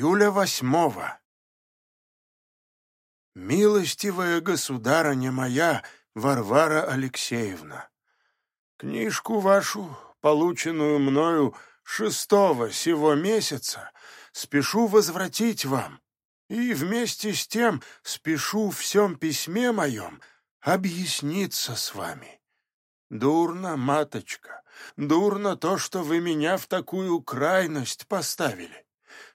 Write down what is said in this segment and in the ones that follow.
июля восьмого. Милостивая государыня моя Варвара Алексеевна, книжку вашу, полученную мною шестого сего месяца, спешу возвратить вам, и вместе с тем спешу в всем письме моем объясниться с вами. Дурно, маточка, дурно то, что вы меня в такую крайность поставили.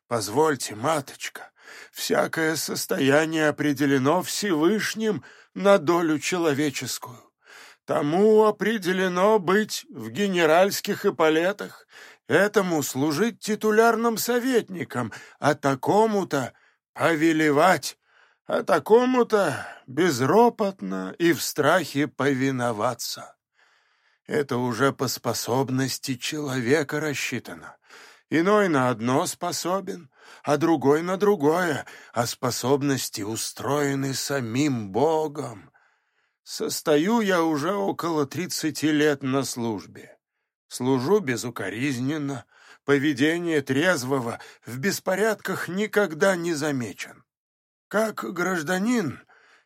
Позвольте, маточка, всякое состояние определено Всевышним на долю человеческую. Тому определено быть в генеральских эполетах, этому служить титулярным советником, а такому-то повелевать, а такому-то безропотно и в страхе повиноваться. Это уже по способности человека рассчитано. Иной на одно способен, а другой на другое, а способности устроены самим Богом. Состою я уже около тридцати лет на службе. Служу безукоризненно, поведение трезвого в беспорядках никогда не замечен. Как гражданин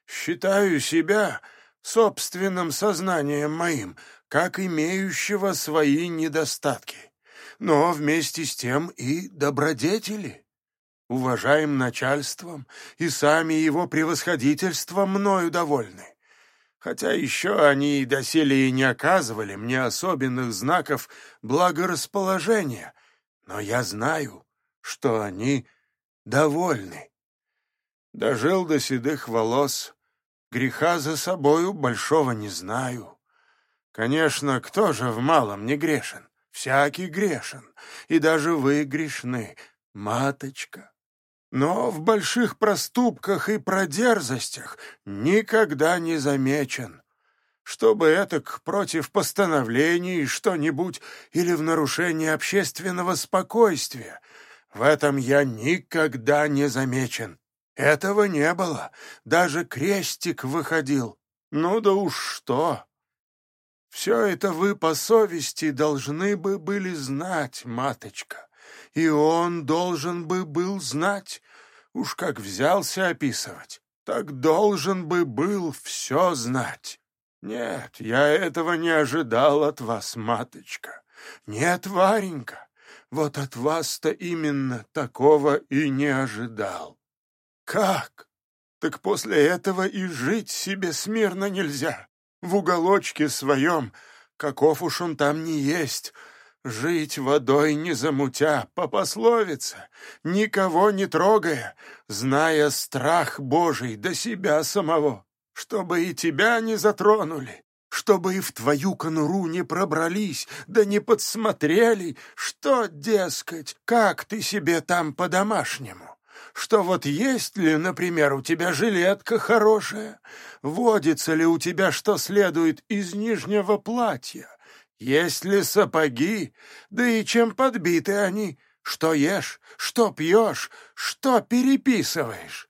считаю себя собственным сознанием моим, как имеющего свои недостатки, но вместе с тем и добродетели. Уважаем начальством, и сами его превосходительства мною довольны. Хотя еще они и доселе и не оказывали мне особенных знаков благорасположения, но я знаю, что они довольны. Дожил до седых волос, греха за собою большого не знаю. Конечно, кто же в малом не грешен? Всякий грешен, и даже вы грешны, маточка. Но в больших проступках и продерзостях никогда не замечен. Чтобы это против постановлений что-нибудь или в нарушение общественного спокойствия, в этом я никогда не замечен. Этого не было, даже крестик выходил. Ну да уж что! Все это вы по совести должны бы были знать, маточка, и он должен бы был знать. Уж как взялся описывать, так должен бы был все знать. Нет, я этого не ожидал от вас, маточка. Нет, Варенька, вот от вас-то именно такого и не ожидал. Как? Так после этого и жить себе смирно нельзя в уголочке своем, каков уж он там не есть, жить водой не замутя, по пословице, никого не трогая, зная страх Божий до себя самого, чтобы и тебя не затронули, чтобы и в твою конуру не пробрались, да не подсмотрели, что, дескать, как ты себе там по-домашнему что вот есть ли, например, у тебя жилетка хорошая, водится ли у тебя что следует из нижнего платья, есть ли сапоги, да и чем подбиты они, что ешь, что пьешь, что переписываешь.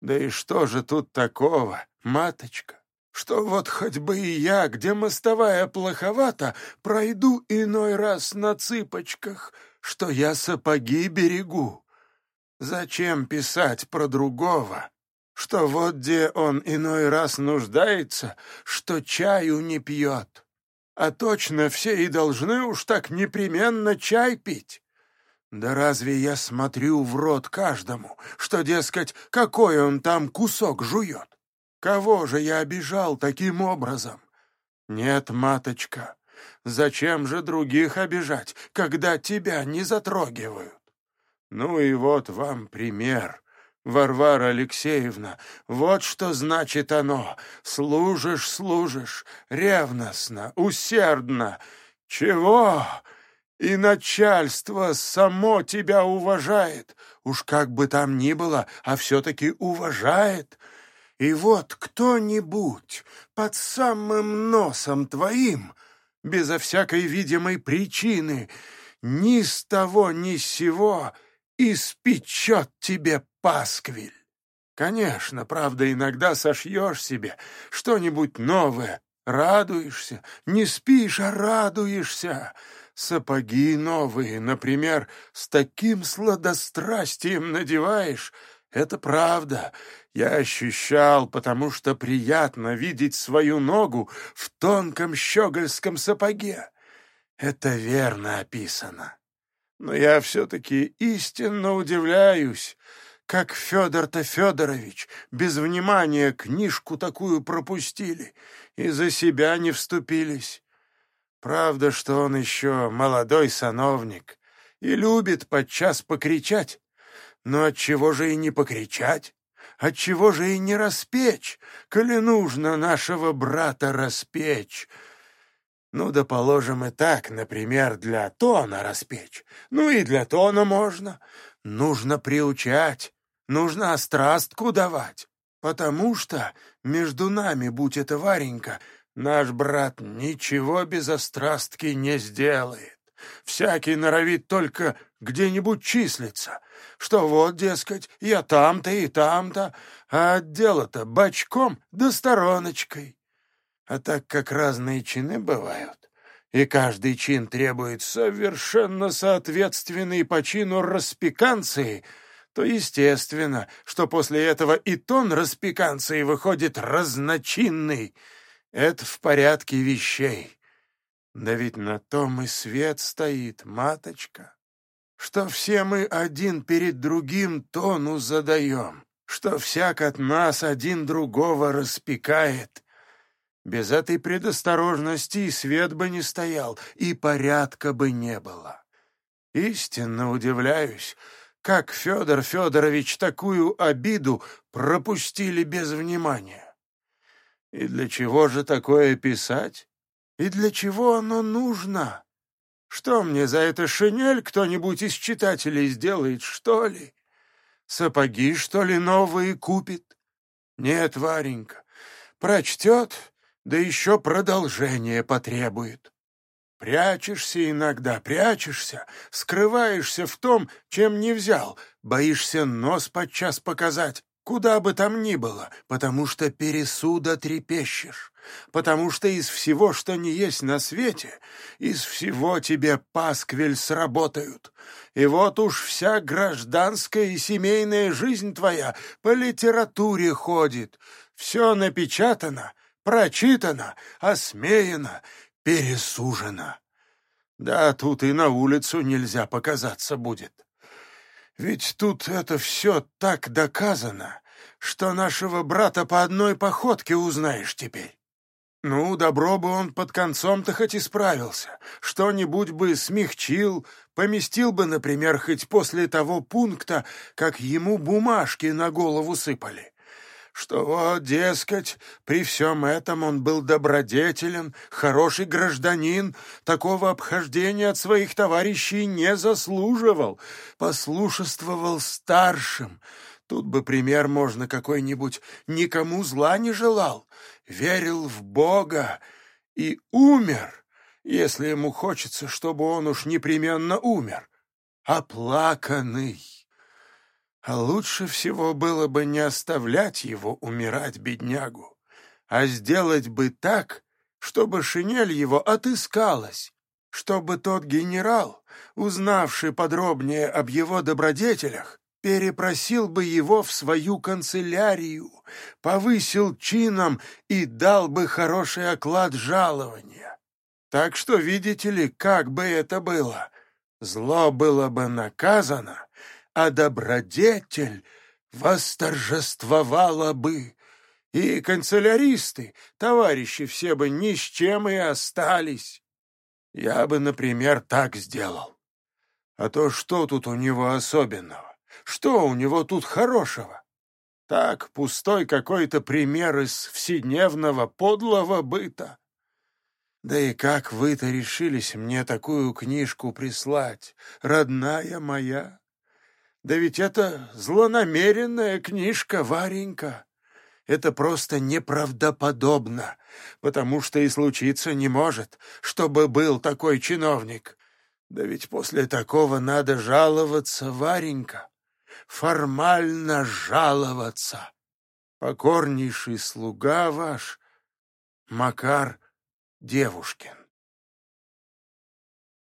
Да и что же тут такого, маточка, что вот хоть бы и я, где мостовая плоховата, пройду иной раз на цыпочках, что я сапоги берегу, Зачем писать про другого, что вот где он иной раз нуждается, что чаю не пьет? А точно все и должны уж так непременно чай пить. Да разве я смотрю в рот каждому, что, дескать, какой он там кусок жует? Кого же я обижал таким образом? Нет, маточка, зачем же других обижать, когда тебя не затрогивают? Ну и вот вам пример, Варвара Алексеевна. Вот что значит оно. Служишь, служишь, ревностно, усердно. Чего? И начальство само тебя уважает. Уж как бы там ни было, а все-таки уважает. И вот кто-нибудь под самым носом твоим, безо всякой видимой причины, ни с того ни с сего — испечет тебе пасквиль. Конечно, правда, иногда сошьешь себе что-нибудь новое, радуешься, не спишь, а радуешься. Сапоги новые, например, с таким сладострастием надеваешь. Это правда. Я ощущал, потому что приятно видеть свою ногу в тонком щегольском сапоге. Это верно описано. Но я все-таки истинно удивляюсь, как Федор-то Федорович без внимания книжку такую пропустили и за себя не вступились. Правда, что он еще молодой сановник и любит подчас покричать, но отчего же и не покричать? Отчего же и не распечь, коли нужно нашего брата распечь? Ну да положим и так, например, для тона распечь. Ну и для тона можно. Нужно приучать, нужно острастку давать. Потому что между нами, будь это Варенька, наш брат ничего без острастки не сделает. Всякий норовит только где-нибудь числиться, что вот, дескать, я там-то и там-то, а дело-то бочком да стороночкой. А так как разные чины бывают, и каждый чин требует совершенно соответственной по чину распеканции, то естественно, что после этого и тон распеканции выходит разночинный. Это в порядке вещей. Да ведь на том и свет стоит, маточка, что все мы один перед другим тону задаем, что всяк от нас один другого распекает, без этой предосторожности и свет бы не стоял, и порядка бы не было. Истинно удивляюсь, как Федор Федорович такую обиду пропустили без внимания. И для чего же такое писать? И для чего оно нужно? Что мне за это шинель кто-нибудь из читателей сделает, что ли? Сапоги, что ли, новые купит? Нет, Варенька, прочтет да еще продолжение потребует. Прячешься иногда, прячешься, скрываешься в том, чем не взял, боишься нос подчас показать, куда бы там ни было, потому что пересуда трепещешь, потому что из всего, что не есть на свете, из всего тебе пасквиль сработают. И вот уж вся гражданская и семейная жизнь твоя по литературе ходит, все напечатано, прочитано, осмеяно, пересужено. Да, тут и на улицу нельзя показаться будет. Ведь тут это все так доказано, что нашего брата по одной походке узнаешь теперь. Ну, добро бы он под концом-то хоть исправился, что-нибудь бы смягчил, поместил бы, например, хоть после того пункта, как ему бумажки на голову сыпали что вот, дескать, при всем этом он был добродетелен, хороший гражданин, такого обхождения от своих товарищей не заслуживал, послушествовал старшим. Тут бы пример можно какой-нибудь никому зла не желал, верил в Бога и умер, если ему хочется, чтобы он уж непременно умер, оплаканный. А лучше всего было бы не оставлять его умирать, беднягу, а сделать бы так, чтобы шинель его отыскалась, чтобы тот генерал, узнавший подробнее об его добродетелях, перепросил бы его в свою канцелярию, повысил чином и дал бы хороший оклад жалования. Так что видите ли, как бы это было? Зло было бы наказано, а добродетель восторжествовала бы, и канцеляристы, товарищи все бы ни с чем и остались. Я бы, например, так сделал. А то что тут у него особенного? Что у него тут хорошего? Так, пустой какой-то пример из вседневного подлого быта. Да и как вы-то решились мне такую книжку прислать, родная моя? Да ведь это злонамеренная книжка, Варенька. Это просто неправдоподобно, потому что и случиться не может, чтобы был такой чиновник. Да ведь после такого надо жаловаться, Варенька, формально жаловаться. Покорнейший слуга ваш, Макар Девушкин.